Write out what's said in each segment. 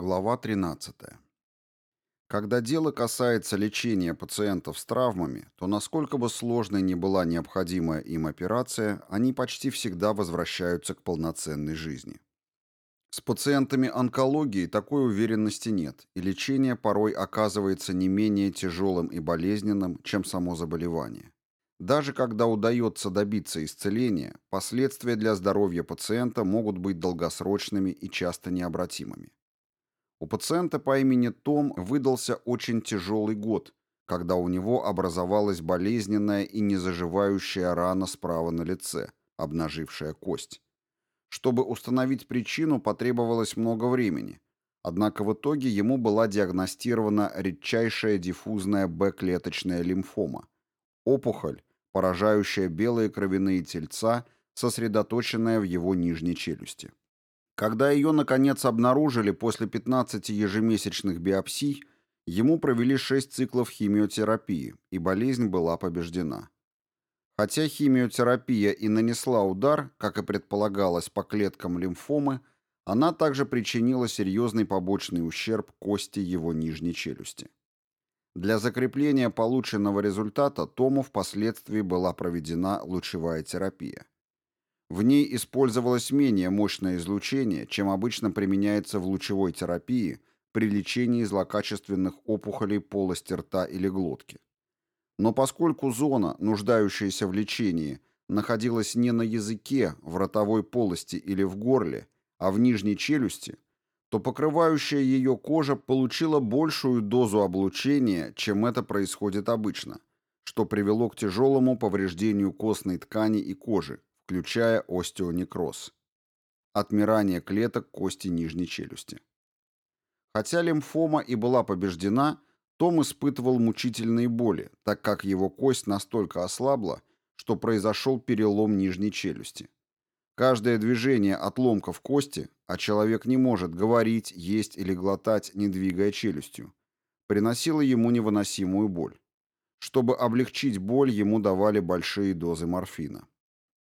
Глава 13. Когда дело касается лечения пациентов с травмами, то насколько бы сложной ни была необходимая им операция, они почти всегда возвращаются к полноценной жизни. С пациентами онкологии такой уверенности нет, и лечение порой оказывается не менее тяжелым и болезненным, чем само заболевание. Даже когда удается добиться исцеления, последствия для здоровья пациента могут быть долгосрочными и часто необратимыми. У пациента по имени Том выдался очень тяжелый год, когда у него образовалась болезненная и незаживающая рана справа на лице, обнажившая кость. Чтобы установить причину, потребовалось много времени, однако в итоге ему была диагностирована редчайшая диффузная Б-клеточная лимфома, опухоль, поражающая белые кровяные тельца, сосредоточенная в его нижней челюсти. Когда ее, наконец, обнаружили после 15 ежемесячных биопсий, ему провели 6 циклов химиотерапии, и болезнь была побеждена. Хотя химиотерапия и нанесла удар, как и предполагалось по клеткам лимфомы, она также причинила серьезный побочный ущерб кости его нижней челюсти. Для закрепления полученного результата Тому впоследствии была проведена лучевая терапия. В ней использовалось менее мощное излучение, чем обычно применяется в лучевой терапии при лечении злокачественных опухолей полости рта или глотки. Но поскольку зона, нуждающаяся в лечении, находилась не на языке, в ротовой полости или в горле, а в нижней челюсти, то покрывающая ее кожа получила большую дозу облучения, чем это происходит обычно, что привело к тяжелому повреждению костной ткани и кожи, включая остеонекроз, отмирание клеток кости нижней челюсти. Хотя лимфома и была побеждена, том испытывал мучительные боли, так как его кость настолько ослабла, что произошел перелом нижней челюсти. Каждое движение отломков кости, а человек не может говорить, есть или глотать, не двигая челюстью, приносило ему невыносимую боль. Чтобы облегчить боль, ему давали большие дозы морфина.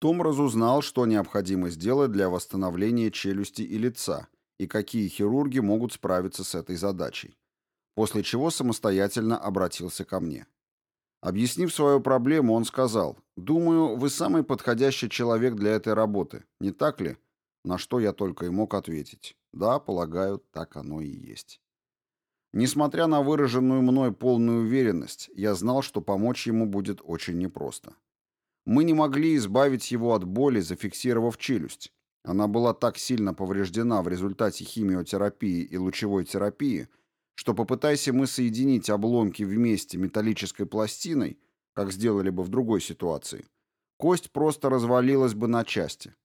Том разузнал, что необходимо сделать для восстановления челюсти и лица, и какие хирурги могут справиться с этой задачей. После чего самостоятельно обратился ко мне. Объяснив свою проблему, он сказал, «Думаю, вы самый подходящий человек для этой работы, не так ли?» На что я только и мог ответить. «Да, полагаю, так оно и есть». Несмотря на выраженную мной полную уверенность, я знал, что помочь ему будет очень непросто. Мы не могли избавить его от боли, зафиксировав челюсть. Она была так сильно повреждена в результате химиотерапии и лучевой терапии, что попытайся мы соединить обломки вместе металлической пластиной, как сделали бы в другой ситуации, кость просто развалилась бы на части.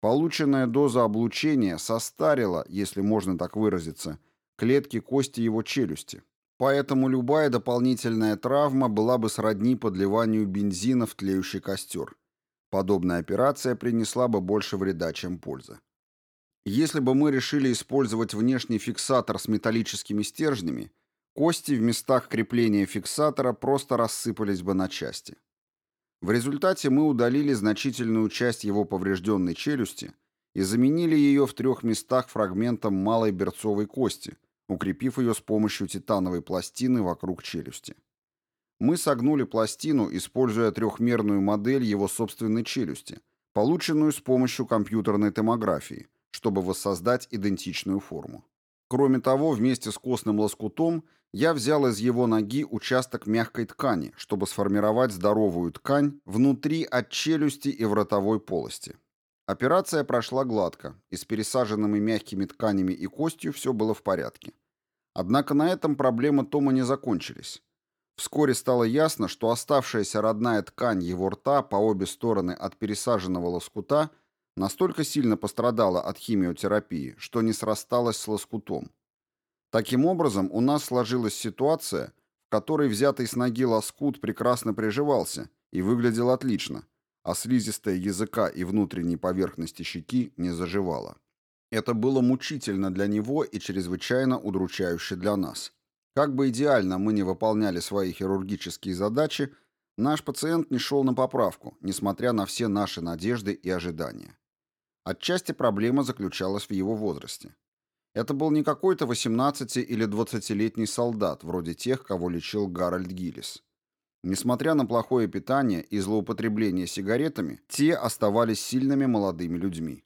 Полученная доза облучения состарила, если можно так выразиться, клетки кости его челюсти. Поэтому любая дополнительная травма была бы сродни подливанию бензина в тлеющий костер. Подобная операция принесла бы больше вреда, чем пользы. Если бы мы решили использовать внешний фиксатор с металлическими стержнями, кости в местах крепления фиксатора просто рассыпались бы на части. В результате мы удалили значительную часть его поврежденной челюсти и заменили ее в трех местах фрагментом малой берцовой кости – укрепив ее с помощью титановой пластины вокруг челюсти. Мы согнули пластину, используя трехмерную модель его собственной челюсти, полученную с помощью компьютерной томографии, чтобы воссоздать идентичную форму. Кроме того, вместе с костным лоскутом я взял из его ноги участок мягкой ткани, чтобы сформировать здоровую ткань внутри от челюсти и в ротовой полости. Операция прошла гладко, и с пересаженными мягкими тканями и костью все было в порядке. Однако на этом проблемы Тома не закончились. Вскоре стало ясно, что оставшаяся родная ткань его рта по обе стороны от пересаженного лоскута настолько сильно пострадала от химиотерапии, что не срасталась с лоскутом. Таким образом, у нас сложилась ситуация, в которой взятый с ноги лоскут прекрасно приживался и выглядел отлично – а слизистая языка и внутренней поверхности щеки не заживала. Это было мучительно для него и чрезвычайно удручающе для нас. Как бы идеально мы не выполняли свои хирургические задачи, наш пациент не шел на поправку, несмотря на все наши надежды и ожидания. Отчасти проблема заключалась в его возрасте. Это был не какой-то 18- или 20-летний солдат, вроде тех, кого лечил Гарольд Гиллис. Несмотря на плохое питание и злоупотребление сигаретами, те оставались сильными молодыми людьми.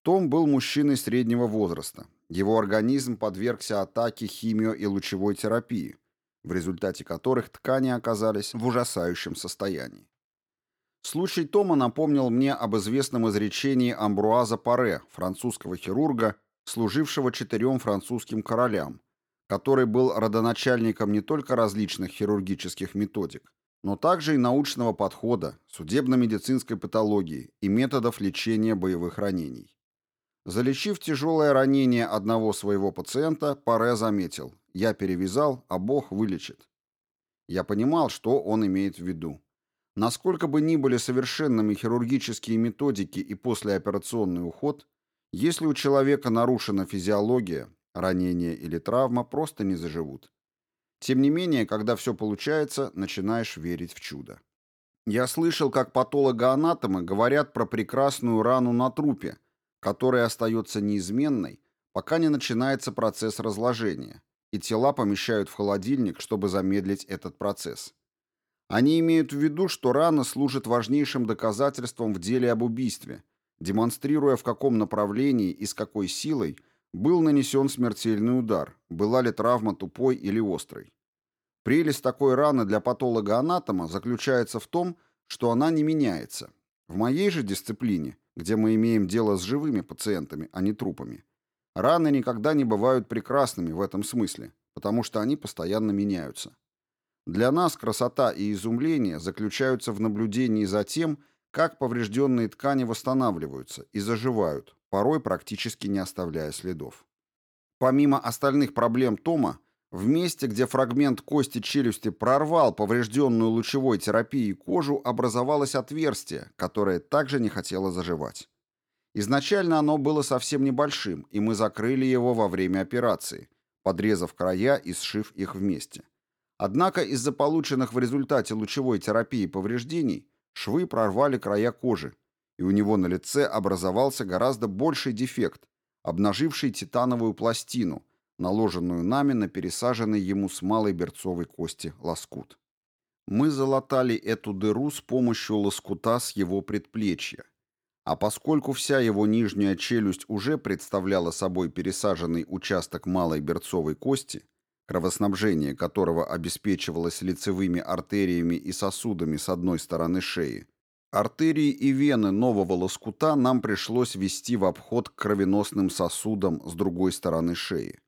Том был мужчиной среднего возраста. Его организм подвергся атаке химио- и лучевой терапии, в результате которых ткани оказались в ужасающем состоянии. Случай Тома напомнил мне об известном изречении Амбруаза Паре, французского хирурга, служившего четырем французским королям, который был родоначальником не только различных хирургических методик, но также и научного подхода, судебно-медицинской патологии и методов лечения боевых ранений. Залечив тяжелое ранение одного своего пациента, Паре заметил «Я перевязал, а Бог вылечит». Я понимал, что он имеет в виду. Насколько бы ни были совершенными хирургические методики и послеоперационный уход, если у человека нарушена физиология, ранение или травма просто не заживут. Тем не менее, когда все получается, начинаешь верить в чудо. Я слышал, как патологоанатомы говорят про прекрасную рану на трупе, которая остается неизменной, пока не начинается процесс разложения, и тела помещают в холодильник, чтобы замедлить этот процесс. Они имеют в виду, что рана служит важнейшим доказательством в деле об убийстве, демонстрируя в каком направлении и с какой силой был нанесен смертельный удар, была ли травма тупой или острой. Прелесть такой раны для патолога-анатома заключается в том, что она не меняется. В моей же дисциплине, где мы имеем дело с живыми пациентами, а не трупами, раны никогда не бывают прекрасными в этом смысле, потому что они постоянно меняются. Для нас красота и изумление заключаются в наблюдении за тем, как поврежденные ткани восстанавливаются и заживают, порой практически не оставляя следов. Помимо остальных проблем Тома, в месте, где фрагмент кости челюсти прорвал поврежденную лучевой терапией кожу, образовалось отверстие, которое также не хотело заживать. Изначально оно было совсем небольшим, и мы закрыли его во время операции, подрезав края и сшив их вместе. Однако из-за полученных в результате лучевой терапии повреждений швы прорвали края кожи, и у него на лице образовался гораздо больший дефект, обнаживший титановую пластину – наложенную нами на пересаженный ему с малой берцовой кости лоскут. Мы залатали эту дыру с помощью лоскута с его предплечья. А поскольку вся его нижняя челюсть уже представляла собой пересаженный участок малой берцовой кости, кровоснабжение которого обеспечивалось лицевыми артериями и сосудами с одной стороны шеи, артерии и вены нового лоскута нам пришлось ввести в обход к кровеносным сосудам с другой стороны шеи.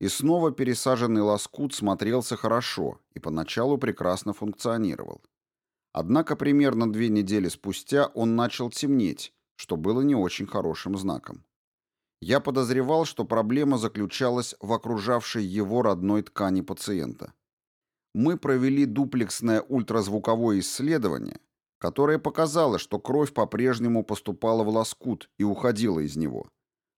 И снова пересаженный лоскут смотрелся хорошо и поначалу прекрасно функционировал. Однако примерно две недели спустя он начал темнеть, что было не очень хорошим знаком. Я подозревал, что проблема заключалась в окружавшей его родной ткани пациента. Мы провели дуплексное ультразвуковое исследование, которое показало, что кровь по-прежнему поступала в лоскут и уходила из него.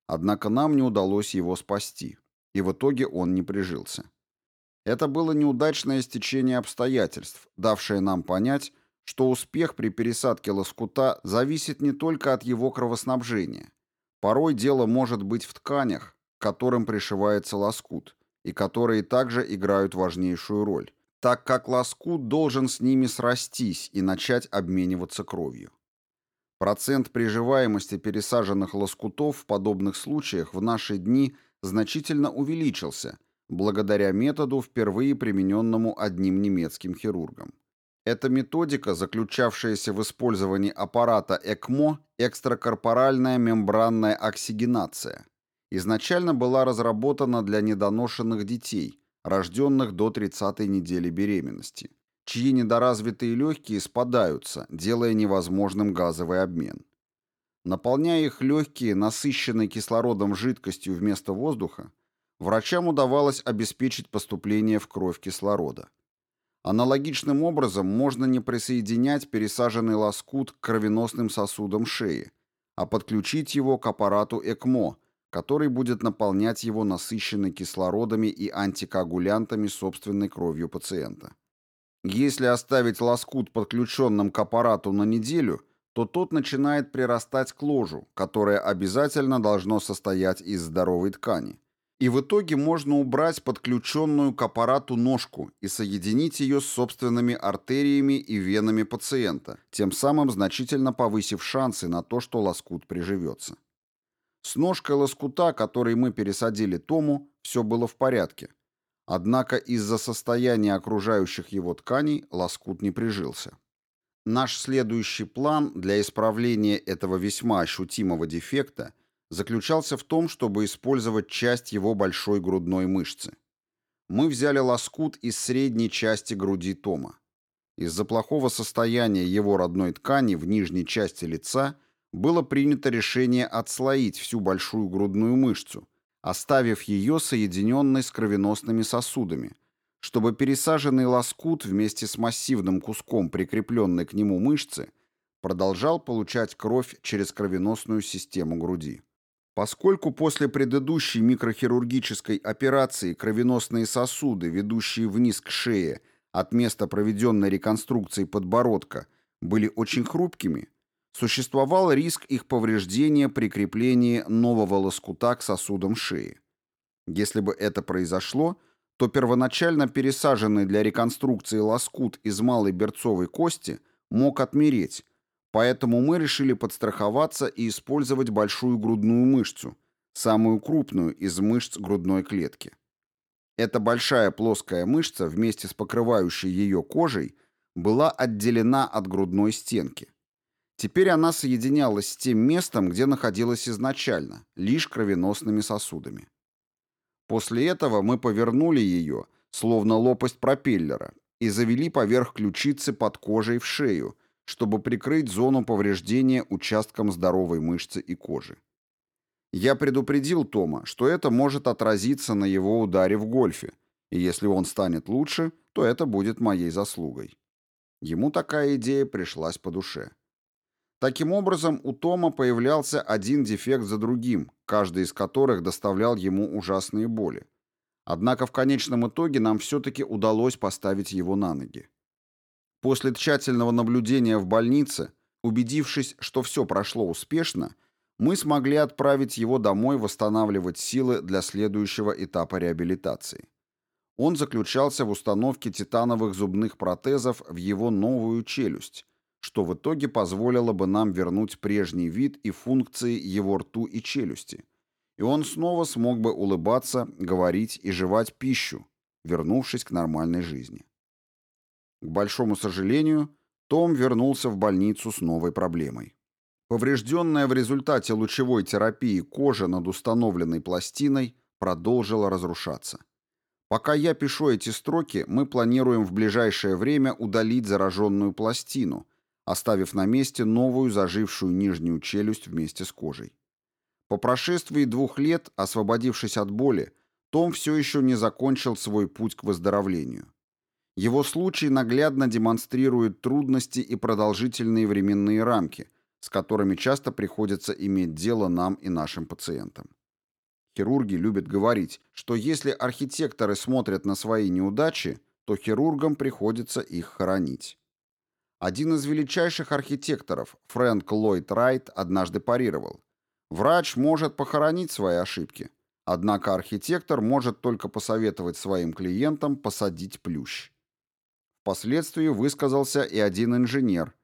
Однако нам не удалось его спасти и в итоге он не прижился. Это было неудачное стечение обстоятельств, давшее нам понять, что успех при пересадке лоскута зависит не только от его кровоснабжения. Порой дело может быть в тканях, к которым пришивается лоскут, и которые также играют важнейшую роль, так как лоскут должен с ними срастись и начать обмениваться кровью. Процент приживаемости пересаженных лоскутов в подобных случаях в наши дни – значительно увеличился благодаря методу, впервые примененному одним немецким хирургом. Эта методика, заключавшаяся в использовании аппарата ЭКМО, экстракорпоральная мембранная оксигенация, изначально была разработана для недоношенных детей, рожденных до 30-й недели беременности, чьи недоразвитые легкие спадаются, делая невозможным газовый обмен. Наполняя их легкие, насыщенной кислородом жидкостью вместо воздуха, врачам удавалось обеспечить поступление в кровь кислорода. Аналогичным образом можно не присоединять пересаженный лоскут к кровеносным сосудам шеи, а подключить его к аппарату ЭКМО, который будет наполнять его насыщенной кислородами и антикоагулянтами собственной кровью пациента. Если оставить лоскут подключенным к аппарату на неделю – то тот начинает прирастать к ложу, которое обязательно должно состоять из здоровой ткани. И в итоге можно убрать подключенную к аппарату ножку и соединить ее с собственными артериями и венами пациента, тем самым значительно повысив шансы на то, что лоскут приживется. С ножкой лоскута, который мы пересадили Тому, все было в порядке. Однако из-за состояния окружающих его тканей лоскут не прижился. Наш следующий план для исправления этого весьма ощутимого дефекта заключался в том, чтобы использовать часть его большой грудной мышцы. Мы взяли лоскут из средней части груди Тома. Из-за плохого состояния его родной ткани в нижней части лица было принято решение отслоить всю большую грудную мышцу, оставив ее соединенной с кровеносными сосудами – чтобы пересаженный лоскут вместе с массивным куском прикрепленной к нему мышцы продолжал получать кровь через кровеносную систему груди. Поскольку после предыдущей микрохирургической операции кровеносные сосуды, ведущие вниз к шее от места проведенной реконструкции подбородка, были очень хрупкими, существовал риск их повреждения при креплении нового лоскута к сосудам шеи. Если бы это произошло, то первоначально пересаженный для реконструкции лоскут из малой берцовой кости мог отмереть, поэтому мы решили подстраховаться и использовать большую грудную мышцу, самую крупную из мышц грудной клетки. Эта большая плоская мышца вместе с покрывающей ее кожей была отделена от грудной стенки. Теперь она соединялась с тем местом, где находилась изначально, лишь кровеносными сосудами. После этого мы повернули ее, словно лопасть пропеллера, и завели поверх ключицы под кожей в шею, чтобы прикрыть зону повреждения участком здоровой мышцы и кожи. Я предупредил Тома, что это может отразиться на его ударе в гольфе, и если он станет лучше, то это будет моей заслугой. Ему такая идея пришлась по душе. Таким образом, у Тома появлялся один дефект за другим, каждый из которых доставлял ему ужасные боли. Однако в конечном итоге нам все-таки удалось поставить его на ноги. После тщательного наблюдения в больнице, убедившись, что все прошло успешно, мы смогли отправить его домой восстанавливать силы для следующего этапа реабилитации. Он заключался в установке титановых зубных протезов в его новую челюсть, что в итоге позволило бы нам вернуть прежний вид и функции его рту и челюсти. И он снова смог бы улыбаться, говорить и жевать пищу, вернувшись к нормальной жизни. К большому сожалению, том вернулся в больницу с новой проблемой. Поврежденная в результате лучевой терапии кожа над установленной пластиной продолжила разрушаться. Пока я пишу эти строки, мы планируем в ближайшее время удалить зараженную пластину – оставив на месте новую зажившую нижнюю челюсть вместе с кожей. По прошествии двух лет, освободившись от боли, том все еще не закончил свой путь к выздоровлению. Его случай наглядно демонстрирует трудности и продолжительные временные рамки, с которыми часто приходится иметь дело нам и нашим пациентам. Хирурги любят говорить, что если архитекторы смотрят на свои неудачи, то хирургам приходится их хоронить. Один из величайших архитекторов, Фрэнк Ллойд Райт, однажды парировал. Врач может похоронить свои ошибки, однако архитектор может только посоветовать своим клиентам посадить плющ. Впоследствии высказался и один инженер.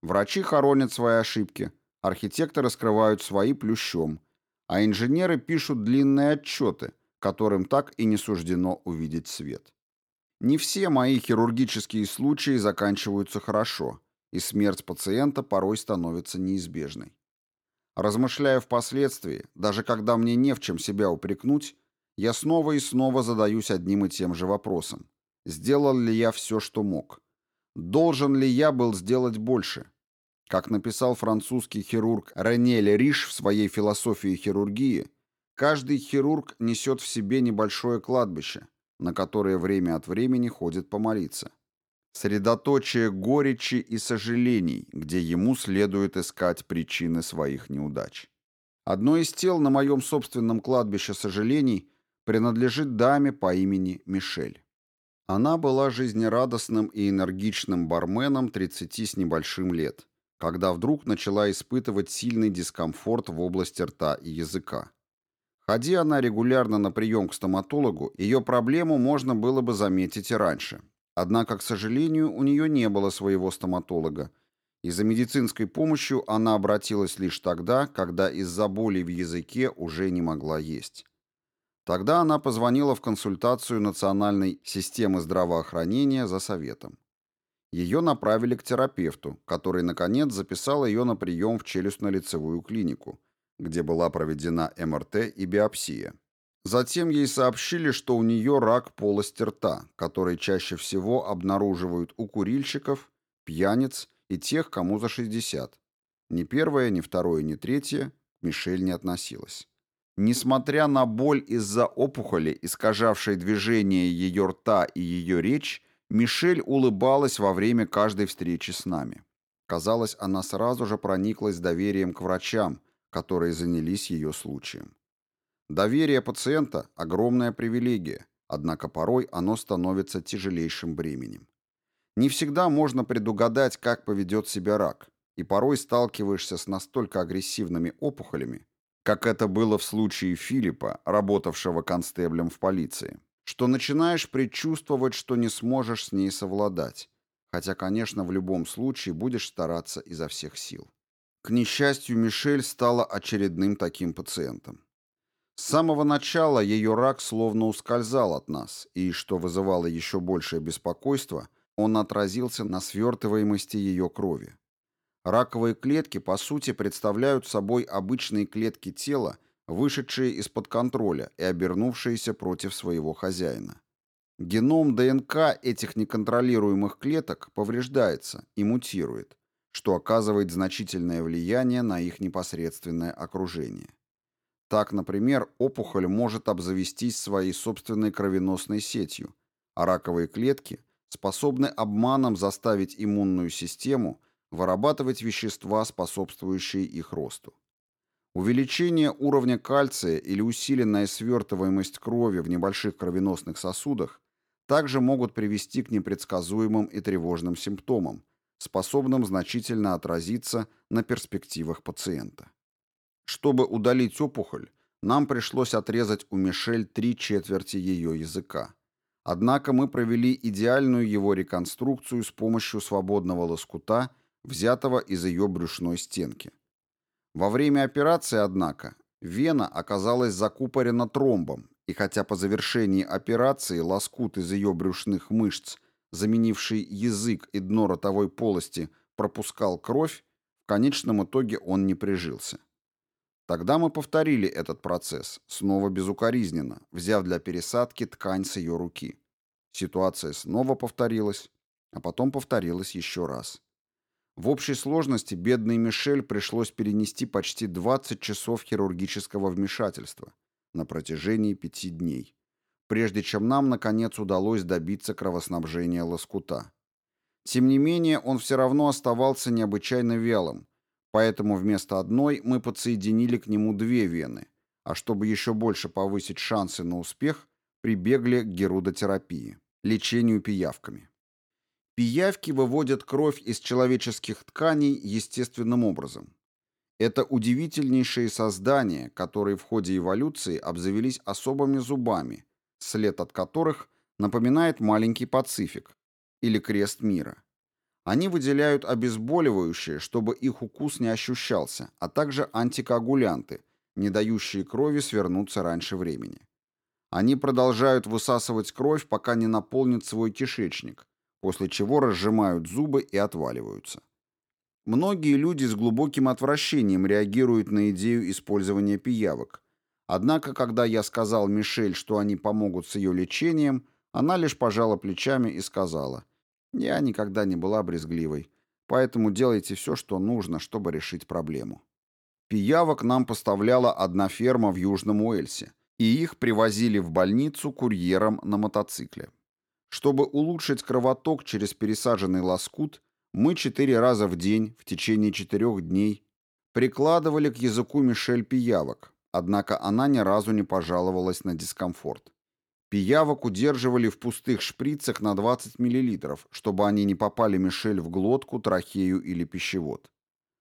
Врачи хоронят свои ошибки, архитекторы скрывают свои плющом, а инженеры пишут длинные отчеты, которым так и не суждено увидеть свет. Не все мои хирургические случаи заканчиваются хорошо, и смерть пациента порой становится неизбежной. Размышляя впоследствии, даже когда мне не в чем себя упрекнуть, я снова и снова задаюсь одним и тем же вопросом. Сделал ли я все, что мог? Должен ли я был сделать больше? Как написал французский хирург Ренель Риш в своей философии хирургии, каждый хирург несет в себе небольшое кладбище, на которые время от времени ходит помолиться. Средоточие горечи и сожалений, где ему следует искать причины своих неудач. Одно из тел на моем собственном кладбище сожалений принадлежит даме по имени Мишель. Она была жизнерадостным и энергичным барменом 30 с небольшим лет, когда вдруг начала испытывать сильный дискомфорт в области рта и языка. Ходи она регулярно на прием к стоматологу, ее проблему можно было бы заметить и раньше. Однако, к сожалению, у нее не было своего стоматолога, и за медицинской помощью она обратилась лишь тогда, когда из-за боли в языке уже не могла есть. Тогда она позвонила в консультацию Национальной системы здравоохранения за советом. Ее направили к терапевту, который, наконец, записал ее на прием в челюстно-лицевую клинику, где была проведена МРТ и биопсия. Затем ей сообщили, что у нее рак полости рта, который чаще всего обнаруживают у курильщиков, пьяниц и тех, кому за 60. Ни первое, ни второе, ни третье Мишель не относилась. Несмотря на боль из-за опухоли, искажавшей движение ее рта и ее речь, Мишель улыбалась во время каждой встречи с нами. Казалось, она сразу же прониклась доверием к врачам, которые занялись ее случаем. Доверие пациента – огромная привилегия, однако порой оно становится тяжелейшим бременем. Не всегда можно предугадать, как поведет себя рак, и порой сталкиваешься с настолько агрессивными опухолями, как это было в случае Филиппа, работавшего констеблем в полиции, что начинаешь предчувствовать, что не сможешь с ней совладать, хотя, конечно, в любом случае будешь стараться изо всех сил. К несчастью, Мишель стала очередным таким пациентом. С самого начала ее рак словно ускользал от нас, и, что вызывало еще большее беспокойство – он отразился на свертываемости ее крови. Раковые клетки, по сути, представляют собой обычные клетки тела, вышедшие из-под контроля и обернувшиеся против своего хозяина. Геном ДНК этих неконтролируемых клеток повреждается и мутирует, что оказывает значительное влияние на их непосредственное окружение. Так, например, опухоль может обзавестись своей собственной кровеносной сетью, а раковые клетки – способны обманом заставить иммунную систему вырабатывать вещества, способствующие их росту. Увеличение уровня кальция или усиленная свертываемость крови в небольших кровеносных сосудах также могут привести к непредсказуемым и тревожным симптомам, способным значительно отразиться на перспективах пациента. Чтобы удалить опухоль, нам пришлось отрезать у Мишель три четверти ее языка. Однако мы провели идеальную его реконструкцию с помощью свободного лоскута, взятого из ее брюшной стенки. Во время операции, однако, вена оказалась закупорена тромбом, и хотя по завершении операции лоскут из ее брюшных мышц, заменивший язык и дно ротовой полости, пропускал кровь, в конечном итоге он не прижился. Тогда мы повторили этот процесс, снова безукоризненно, взяв для пересадки ткань с ее руки. Ситуация снова повторилась, а потом повторилась еще раз. В общей сложности бедной Мишель пришлось перенести почти 20 часов хирургического вмешательства на протяжении пяти дней, прежде чем нам, наконец, удалось добиться кровоснабжения лоскута. Тем не менее, он все равно оставался необычайно вялым, Поэтому вместо одной мы подсоединили к нему две вены, а чтобы еще больше повысить шансы на успех, прибегли к герудотерапии, лечению пиявками. Пиявки выводят кровь из человеческих тканей естественным образом. Это удивительнейшие создания, которые в ходе эволюции обзавелись особыми зубами, след от которых напоминает маленький Пацифик или крест мира. Они выделяют обезболивающие, чтобы их укус не ощущался, а также антикоагулянты, не дающие крови свернуться раньше времени. Они продолжают высасывать кровь, пока не наполнят свой кишечник, после чего разжимают зубы и отваливаются. Многие люди с глубоким отвращением реагируют на идею использования пиявок. Однако, когда я сказал Мишель, что они помогут с ее лечением, она лишь пожала плечами и сказала – я никогда не была брезгливой, поэтому делайте все, что нужно, чтобы решить проблему. Пиявок нам поставляла одна ферма в Южном Уэльсе, и их привозили в больницу курьером на мотоцикле. Чтобы улучшить кровоток через пересаженный лоскут, мы четыре раза в день в течение четырех дней прикладывали к языку Мишель пиявок, однако она ни разу не пожаловалась на дискомфорт. Пиявок удерживали в пустых шприцах на 20 мл, чтобы они не попали Мишель в глотку, трахею или пищевод.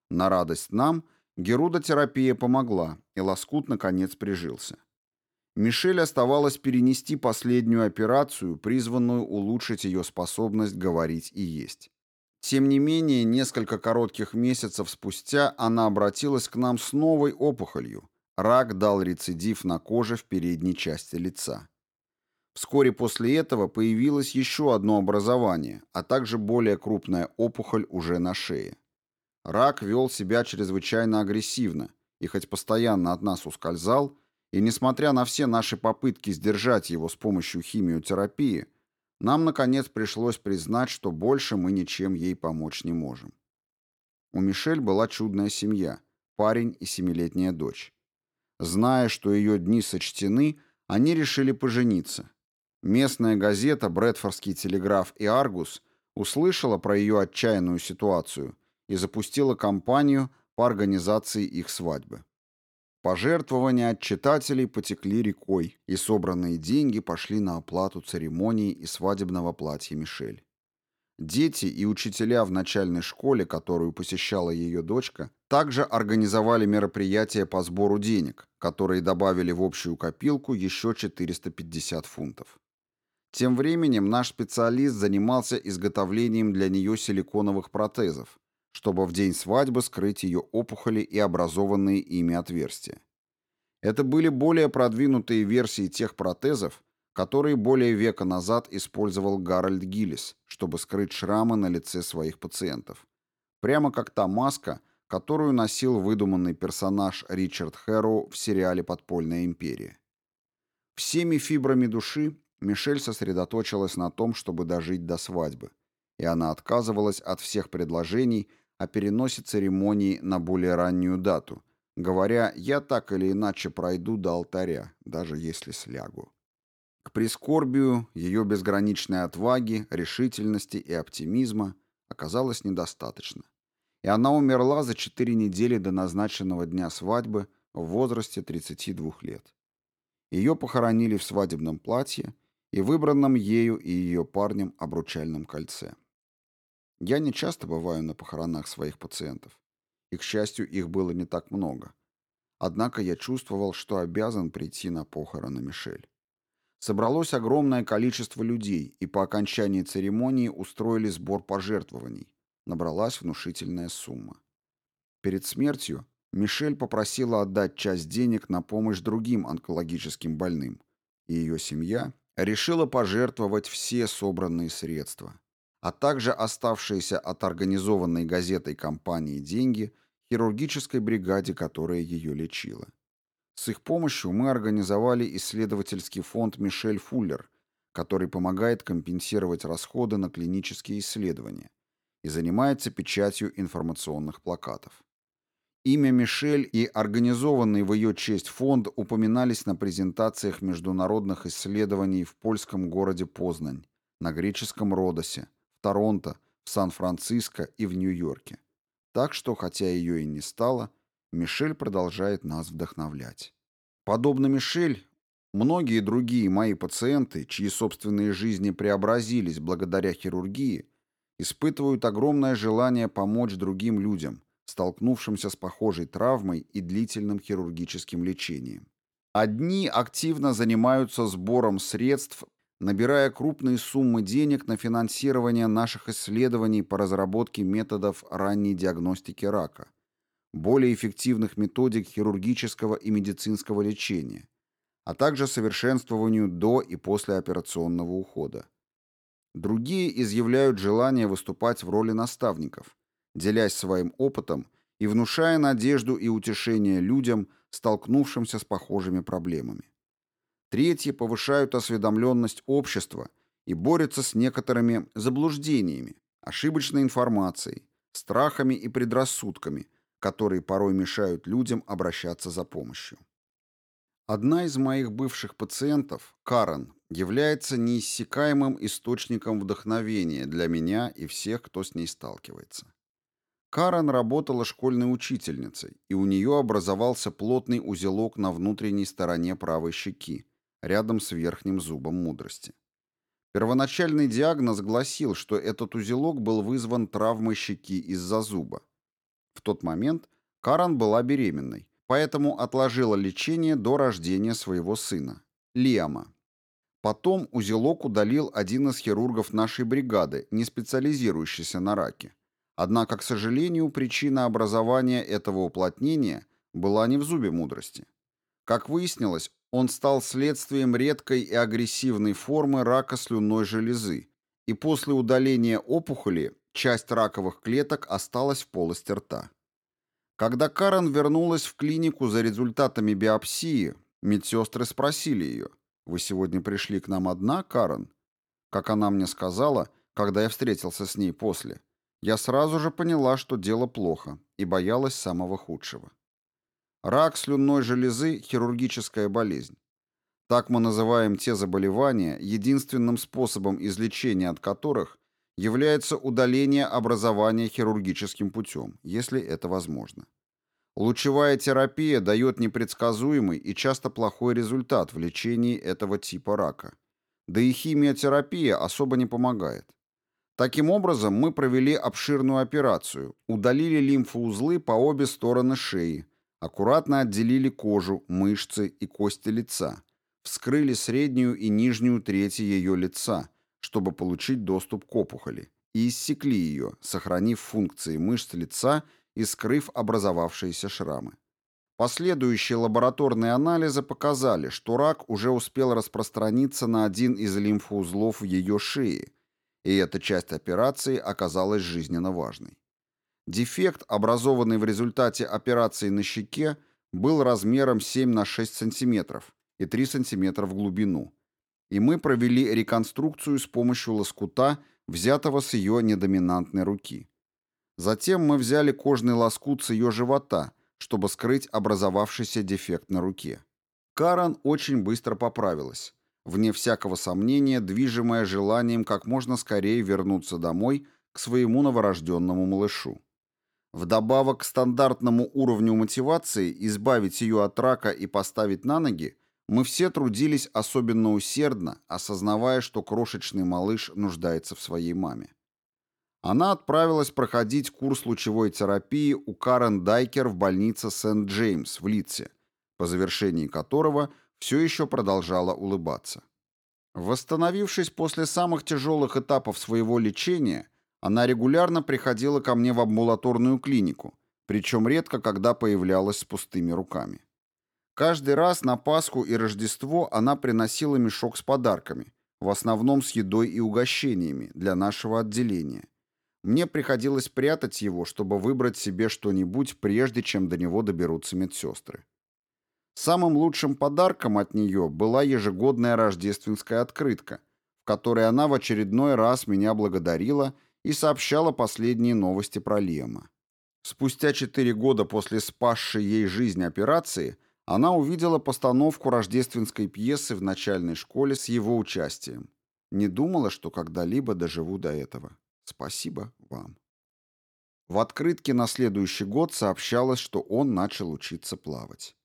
На радость нам герудотерапия помогла, и лоскут наконец прижился. Мишель оставалось перенести последнюю операцию, призванную улучшить ее способность говорить и есть. Тем не менее, несколько коротких месяцев спустя она обратилась к нам с новой опухолью. Рак дал рецидив на коже в передней части лица. Вскоре после этого появилось еще одно образование, а также более крупная опухоль уже на шее. Рак вел себя чрезвычайно агрессивно, и хоть постоянно от нас ускользал, и несмотря на все наши попытки сдержать его с помощью химиотерапии, нам, наконец, пришлось признать, что больше мы ничем ей помочь не можем. У Мишель была чудная семья, парень и семилетняя дочь. Зная, что ее дни сочтены, они решили пожениться. Местная газета «Брэдфордский телеграф» и «Аргус» услышала про ее отчаянную ситуацию и запустила кампанию по организации их свадьбы. Пожертвования от читателей потекли рекой, и собранные деньги пошли на оплату церемонии и свадебного платья Мишель. Дети и учителя в начальной школе, которую посещала ее дочка, также организовали мероприятия по сбору денег, которые добавили в общую копилку еще 450 фунтов. Тем временем наш специалист занимался изготовлением для нее силиконовых протезов, чтобы в день свадьбы скрыть ее опухоли и образованные ими отверстия. Это были более продвинутые версии тех протезов, которые более века назад использовал Гарольд Гиллис, чтобы скрыть шрамы на лице своих пациентов. Прямо как та маска, которую носил выдуманный персонаж Ричард Хэрроу в сериале «Подпольная империя». Всеми фибрами души Мишель сосредоточилась на том, чтобы дожить до свадьбы, и она отказывалась от всех предложений – о переносе церемонии на более раннюю дату, говоря «я так или иначе пройду до алтаря, даже если слягу». К прискорбию ее безграничной отваги, решительности и оптимизма оказалось недостаточно. И она умерла за четыре недели до назначенного дня свадьбы в возрасте 32 лет. Ее похоронили в свадебном платье и выбранном ею и ее парнем обручальном кольце. Я не часто бываю на похоронах своих пациентов. И, к счастью, их было не так много. Однако я чувствовал, что обязан прийти на похороны Мишель. Собралось огромное количество людей, и по окончании церемонии устроили сбор пожертвований. Набралась внушительная сумма. Перед смертью Мишель попросила отдать часть денег на помощь другим онкологическим больным, и ее семья решила пожертвовать все собранные средства а также оставшиеся от организованной газетой компании деньги хирургической бригаде, которая ее лечила. С их помощью мы организовали исследовательский фонд «Мишель Фуллер», который помогает компенсировать расходы на клинические исследования и занимается печатью информационных плакатов. Имя Мишель и организованный в ее честь фонд упоминались на презентациях международных исследований в польском городе Познань, на греческом Родосе, Торонто, в Сан-Франциско и в Нью-Йорке. Так что, хотя ее и не стало, Мишель продолжает нас вдохновлять. Подобно Мишель, многие другие мои пациенты, чьи собственные жизни преобразились благодаря хирургии, испытывают огромное желание помочь другим людям, столкнувшимся с похожей травмой и длительным хирургическим лечением. Одни активно занимаются сбором средств набирая крупные суммы денег на финансирование наших исследований по разработке методов ранней диагностики рака, более эффективных методик хирургического и медицинского лечения, а также совершенствованию до и послеоперационного ухода. Другие изъявляют желание выступать в роли наставников, делясь своим опытом и внушая надежду и утешение людям, столкнувшимся с похожими проблемами. Третьи повышают осведомленность общества и борются с некоторыми заблуждениями, ошибочной информацией, страхами и предрассудками, которые порой мешают людям обращаться за помощью. Одна из моих бывших пациентов, Карен, является неиссякаемым источником вдохновения для меня и всех, кто с ней сталкивается. Карен работала школьной учительницей, и у нее образовался плотный узелок на внутренней стороне правой щеки, рядом с верхним зубом мудрости. Первоначальный диагноз гласил, что этот узелок был вызван травмой щеки из-за зуба. В тот момент Карен была беременной, поэтому отложила лечение до рождения своего сына, Лиама. Потом узелок удалил один из хирургов нашей бригады, не специализирующийся на раке. Однако, к сожалению, причина образования этого уплотнения была не в зубе мудрости. Как выяснилось, он стал следствием редкой и агрессивной формы рака слюнной железы, и после удаления опухоли часть раковых клеток осталась в полости рта. Когда Карен вернулась в клинику за результатами биопсии, медсестры спросили ее, «Вы сегодня пришли к нам одна, Карен?» Как она мне сказала, когда я встретился с ней после, я сразу же поняла, что дело плохо, и боялась самого худшего. Рак слюнной железы – хирургическая болезнь. Так мы называем те заболевания, единственным способом излечения от которых является удаление образования хирургическим путем, если это возможно. Лучевая терапия дает непредсказуемый и часто плохой результат в лечении этого типа рака. Да и химиотерапия особо не помогает. Таким образом, мы провели обширную операцию, удалили лимфоузлы по обе стороны шеи, Аккуратно отделили кожу, мышцы и кости лица. Вскрыли среднюю и нижнюю трети ее лица, чтобы получить доступ к опухоли, и иссекли ее, сохранив функции мышц лица и скрыв образовавшиеся шрамы. Последующие лабораторные анализы показали, что рак уже успел распространиться на один из лимфоузлов в ее шее, и эта часть операции оказалась жизненно важной. Дефект, образованный в результате операции на щеке, был размером 7 на 6 см и 3 см в глубину. И мы провели реконструкцию с помощью лоскута, взятого с ее недоминантной руки. Затем мы взяли кожный лоскут с ее живота, чтобы скрыть образовавшийся дефект на руке. Карен очень быстро поправилась, вне всякого сомнения, движимая желанием как можно скорее вернуться домой к своему новорожденному малышу. Вдобавок к стандартному уровню мотивации избавить ее от рака и поставить на ноги, мы все трудились особенно усердно, осознавая, что крошечный малыш нуждается в своей маме. Она отправилась проходить курс лучевой терапии у Карен Дайкер в больнице Сент-Джеймс в Литсе, по завершении которого все еще продолжала улыбаться. Восстановившись после самых тяжелых этапов своего лечения, она регулярно приходила ко мне в амбулаторную клинику, причем редко когда появлялась с пустыми руками. Каждый раз на Пасху и Рождество она приносила мешок с подарками, в основном с едой и угощениями для нашего отделения. Мне приходилось прятать его, чтобы выбрать себе что-нибудь, прежде чем до него доберутся медсестры. Самым лучшим подарком от нее была ежегодная рождественская открытка, в которой она в очередной раз меня благодарила и сообщала последние новости про Лема. Спустя четыре года после спасшей ей жизнь операции она увидела постановку рождественской пьесы в начальной школе с его участием. Не думала, что когда-либо доживу до этого. Спасибо вам. В открытке на следующий год сообщалось, что он начал учиться плавать.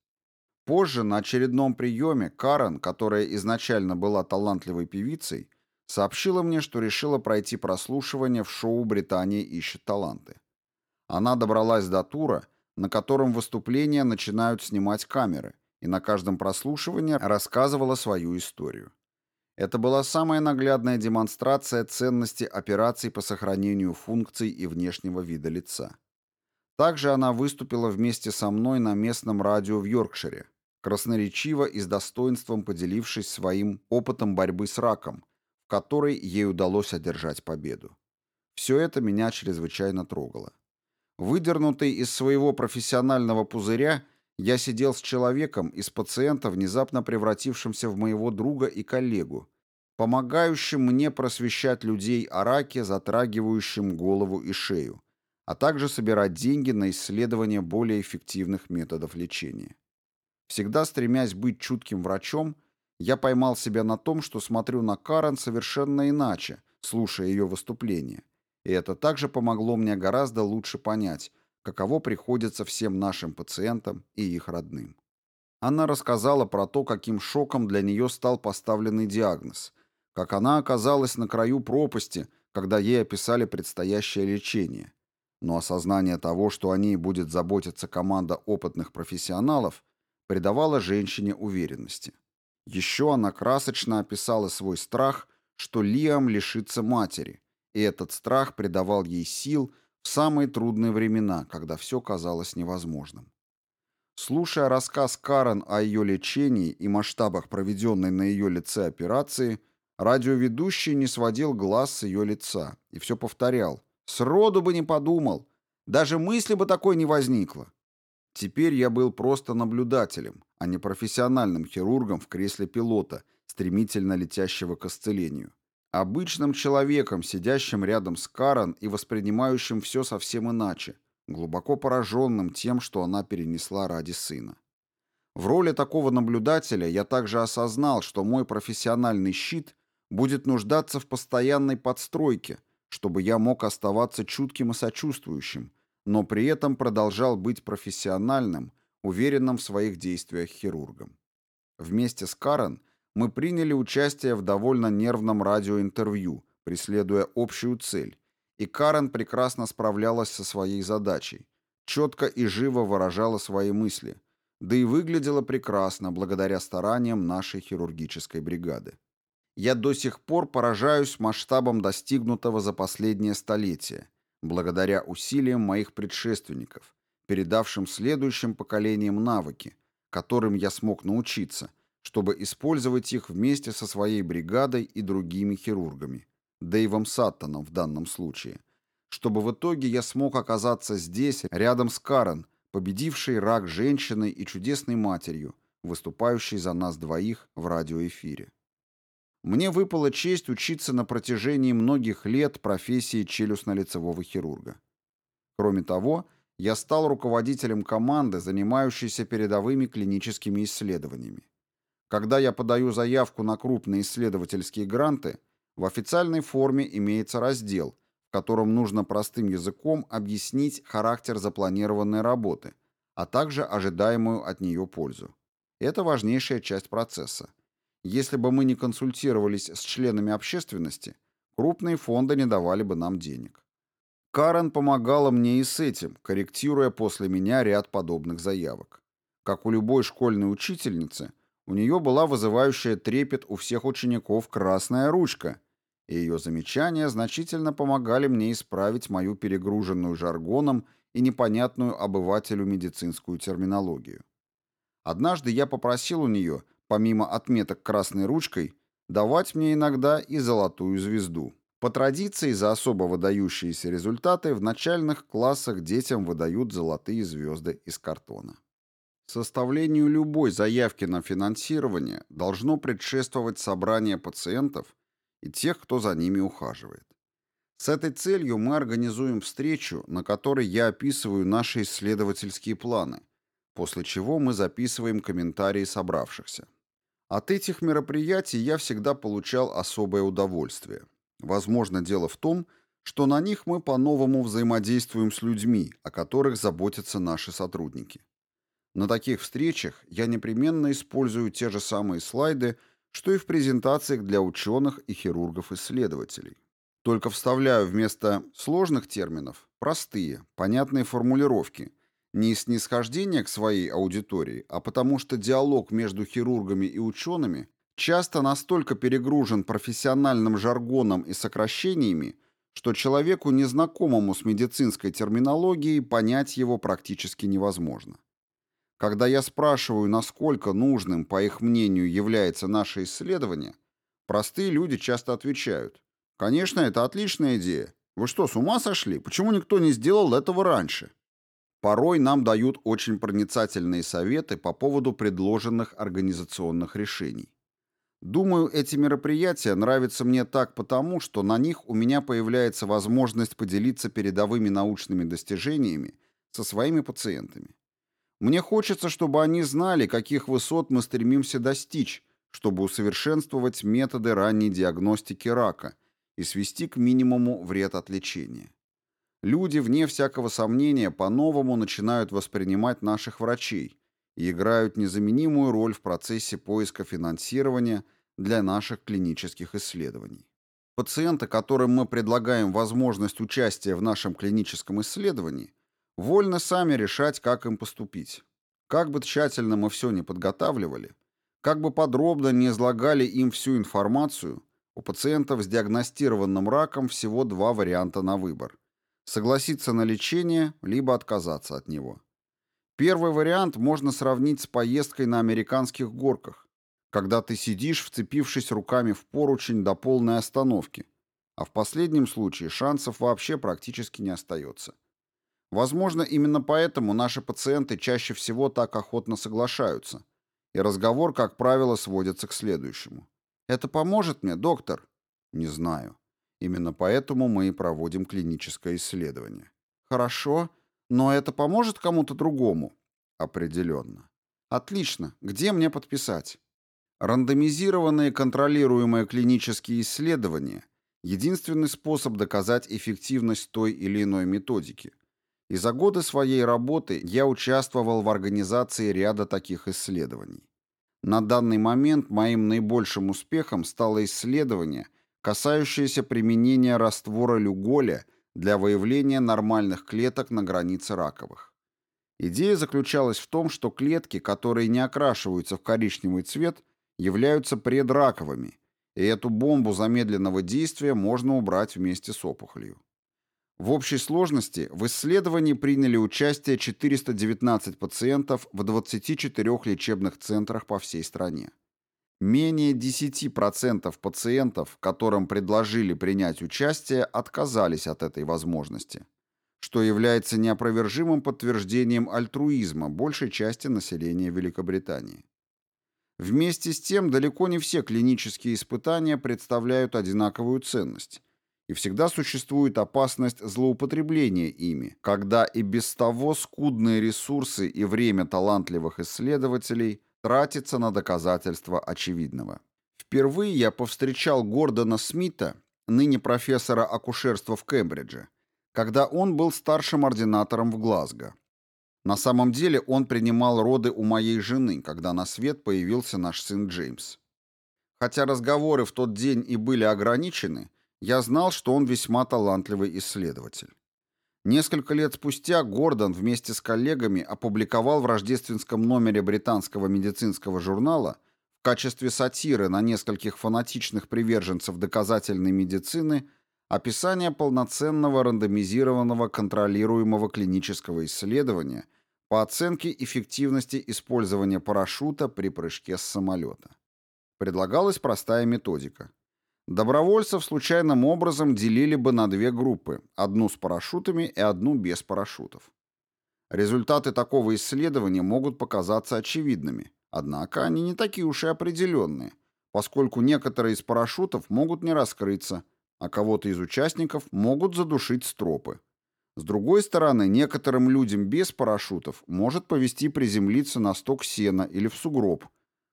Позже на очередном приеме Карен, которая изначально была талантливой певицей, сообщила мне, что решила пройти прослушивание в шоу «Британия ищет таланты». Она добралась до тура, на котором выступления начинают снимать камеры, и на каждом прослушивании рассказывала свою историю. Это была самая наглядная демонстрация ценности операций по сохранению функций и внешнего вида лица. Также она выступила вместе со мной на местном радио в Йоркшире, красноречиво и с достоинством поделившись своим опытом борьбы с раком, в которой ей удалось одержать победу. Все это меня чрезвычайно трогало. Выдернутый из своего профессионального пузыря, я сидел с человеком из пациента, внезапно превратившимся в моего друга и коллегу, помогающим мне просвещать людей о раке, затрагивающем голову и шею, а также собирать деньги на исследование более эффективных методов лечения. Всегда стремясь быть чутким врачом, я поймал себя на том, что смотрю на Карен совершенно иначе, слушая ее выступление. И это также помогло мне гораздо лучше понять, каково приходится всем нашим пациентам и их родным. Она рассказала про то, каким шоком для нее стал поставленный диагноз, как она оказалась на краю пропасти, когда ей описали предстоящее лечение. но осознание того, что о ней будет заботиться команда опытных профессионалов, придавало женщине уверенности. Еще она красочно описала свой страх, что Лиам лишится матери, и этот страх придавал ей сил в самые трудные времена, когда все казалось невозможным. Слушая рассказ Карен о ее лечении и масштабах проведенной на ее лице операции, радиоведущий не сводил глаз с ее лица и все повторял. «Сроду бы не подумал! Даже мысли бы такой не возникло!» Теперь я был просто наблюдателем, а не профессиональным хирургом в кресле пилота, стремительно летящего к исцелению. Обычным человеком, сидящим рядом с Карен и воспринимающим все совсем иначе, глубоко пораженным тем, что она перенесла ради сына. В роли такого наблюдателя я также осознал, что мой профессиональный щит будет нуждаться в постоянной подстройке, чтобы я мог оставаться чутким и сочувствующим, но при этом продолжал быть профессиональным, уверенным в своих действиях хирургом. Вместе с Карен мы приняли участие в довольно нервном радиоинтервью, преследуя общую цель. И Карен прекрасно справлялась со своей задачей, четко и живо выражала свои мысли, да и выглядела прекрасно благодаря стараниям нашей хирургической бригады. Я до сих пор поражаюсь масштабом достигнутого за последнее столетие, благодаря усилиям моих предшественников, передавшим следующим поколениям навыки, которым я смог научиться, чтобы использовать их вместе со своей бригадой и другими хирургами. Дэйвом Саттоном в данном случае, чтобы в итоге я смог оказаться здесь, рядом с Карен, победившей рак женщиной и чудесной матерью, выступающей за нас двоих в радиоэфире. Мне выпала честь учиться на протяжении многих лет профессии челюстно-лицевого хирурга. Кроме того, я стал руководителем команды, занимающейся передовыми клиническими исследованиями. Когда я подаю заявку на крупные исследовательские гранты, в официальной форме имеется раздел, в котором нужно простым языком объяснить характер запланированной работы, а также ожидаемую от нее пользу. Это важнейшая часть процесса. Если бы мы не консультировались с членами общественности, крупные фонды не давали бы нам денег. Карен помогала мне и с этим, корректируя после меня ряд подобных заявок. Как у любой школьной учительницы, у нее была вызывающая трепет у всех учеников красная ручка, и ее замечания значительно помогали мне исправить мою перегруженную жаргоном и непонятную обывателю медицинскую терминологию. Однажды я попросил у нее, помимо отметок красной ручкой, давать мне иногда и золотую звезду. По традиции за особо выдающиеся результаты в начальных классах детям выдают золотые звезды из картона. Составлению любой заявки на финансирование должно предшествовать собрание пациентов и тех, кто за ними ухаживает. С этой целью мы организуем встречу, на которой я описываю наши исследовательские планы, после чего мы записываем комментарии собравшихся. От этих мероприятий я всегда получал особое удовольствие. Возможно, дело в том, что на них мы по-новому взаимодействуем с людьми, о которых заботятся наши сотрудники. На таких встречах я непременно использую те же самые слайды, что и в презентациях для ученых и хирургов-исследователей. Только вставляю вместо сложных терминов простые, понятные формулировки, не из снисхождения к своей аудитории, а потому что диалог между хирургами и учеными часто настолько перегружен профессиональным жаргоном и сокращениями, что человеку, незнакомому с медицинской терминологией, понять его практически невозможно. Когда я спрашиваю, насколько нужным, по их мнению, является наше исследование, простые люди часто отвечают. Конечно, это отличная идея. Вы что, с ума сошли? Почему никто не сделал этого раньше? Порой нам дают очень проницательные советы по поводу предложенных организационных решений. Думаю, эти мероприятия нравятся мне так потому, что на них у меня появляется возможность поделиться передовыми научными достижениями со своими пациентами. Мне хочется, чтобы они знали, каких высот мы стремимся достичь, чтобы усовершенствовать методы ранней диагностики рака и свести к минимуму вред от лечения. Люди, вне всякого сомнения, по-новому начинают воспринимать наших врачей и играют незаменимую роль в процессе поиска финансирования для наших клинических исследований. Пациенты, которым мы предлагаем возможность участия в нашем клиническом исследовании, вольны сами решать, как им поступить. Как бы тщательно мы все не подготавливали, как бы подробно не излагали им всю информацию, у пациентов с диагностированным раком всего два варианта на выбор – согласиться на лечение, либо отказаться от него. Первый вариант можно сравнить с поездкой на американских горках, когда ты сидишь, вцепившись руками в поручень до полной остановки, а в последнем случае шансов вообще практически не остается. Возможно, именно поэтому наши пациенты чаще всего так охотно соглашаются, и разговор, как правило, сводится к следующему. «Это поможет мне, доктор?» «Не знаю. Именно поэтому мы и проводим клиническое исследование». «Хорошо, но это поможет кому-то другому?» «Определенно». «Отлично. Где мне подписать?» Рандомизированные контролируемые клинические исследования – единственный способ доказать эффективность той или иной методики – и за годы своей работы я участвовал в организации ряда таких исследований. На данный момент моим наибольшим успехом стало исследование, касающееся применения раствора люголя для выявления нормальных клеток на границе раковых. Идея заключалась в том, что клетки, которые не окрашиваются в коричневый цвет, являются предраковыми, и эту бомбу замедленного действия можно убрать вместе с опухолью. В общей сложности в исследовании приняли участие 419 пациентов в 24 лечебных центрах по всей стране. Менее 10% пациентов, которым предложили принять участие, отказались от этой возможности, что является неопровержимым подтверждением альтруизма большей части населения Великобритании. Вместе с тем, далеко не все клинические испытания представляют одинаковую ценность, и всегда существует опасность злоупотребления ими, когда и без того скудные ресурсы и время талантливых исследователей тратятся на доказательства очевидного. Впервые я повстречал Гордона Смита, ныне профессора акушерства в Кембридже, когда он был старшим ординатором в Глазго. На самом деле он принимал роды у моей жены, когда на свет появился наш сын Джеймс. Хотя разговоры в тот день и были ограничены, я знал, что он весьма талантливый исследователь. Несколько лет спустя Гордон вместе с коллегами опубликовал в рождественском номере британского медицинского журнала в качестве сатиры на нескольких фанатичных приверженцев доказательной медицины описание полноценного рандомизированного контролируемого клинического исследования по оценке эффективности использования парашюта при прыжке с самолета. Предлагалась простая методика. Добровольцев случайным образом делили бы на две группы, одну с парашютами и одну без парашютов. Результаты такого исследования могут показаться очевидными, однако они не такие уж и определенные, поскольку некоторые из парашютов могут не раскрыться, а кого-то из участников могут задушить стропы. С другой стороны, некоторым людям без парашютов может повести приземлиться на сток сена или в сугроб,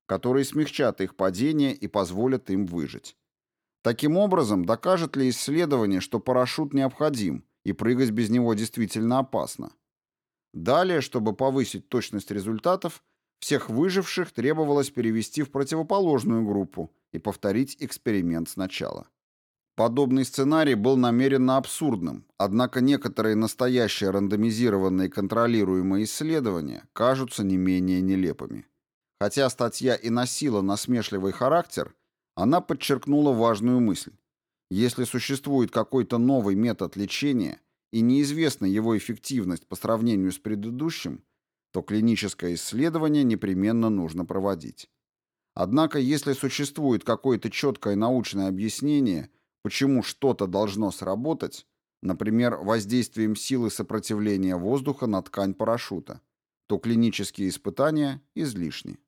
которые смягчат их падение и позволят им выжить. Таким образом, докажет ли исследование, что парашют необходим и прыгать без него действительно опасно? Далее, чтобы повысить точность результатов, всех выживших требовалось перевести в противоположную группу и повторить эксперимент сначала. Подобный сценарий был намеренно абсурдным, однако некоторые настоящие рандомизированные контролируемые исследования кажутся не менее нелепыми. Хотя статья и носила насмешливый характер, она подчеркнула важную мысль. Если существует какой-то новый метод лечения и неизвестна его эффективность по сравнению с предыдущим, то клиническое исследование непременно нужно проводить. Однако, если существует какое-то четкое научное объяснение, почему что-то должно сработать, например, воздействием силы сопротивления воздуха на ткань парашюта, то клинические испытания излишни.